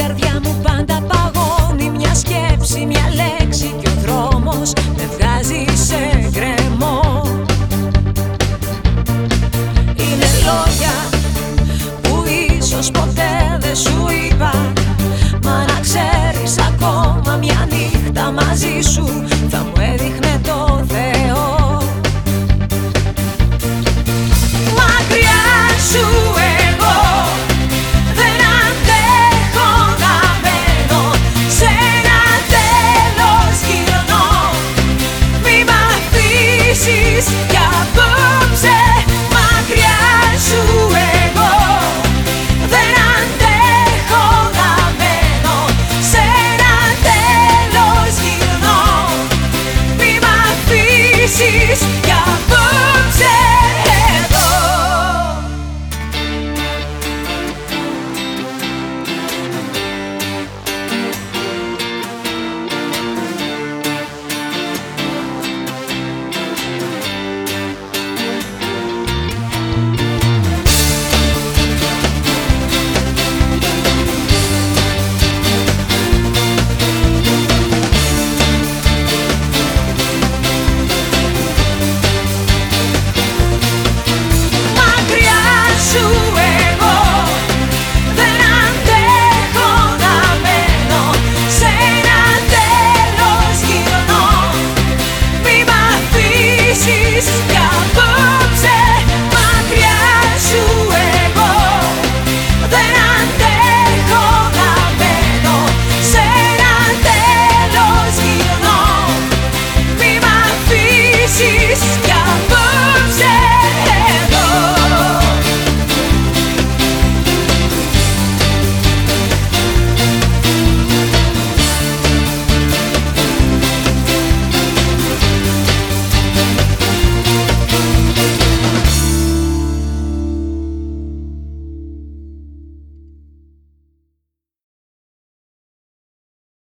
perdiamo Luis.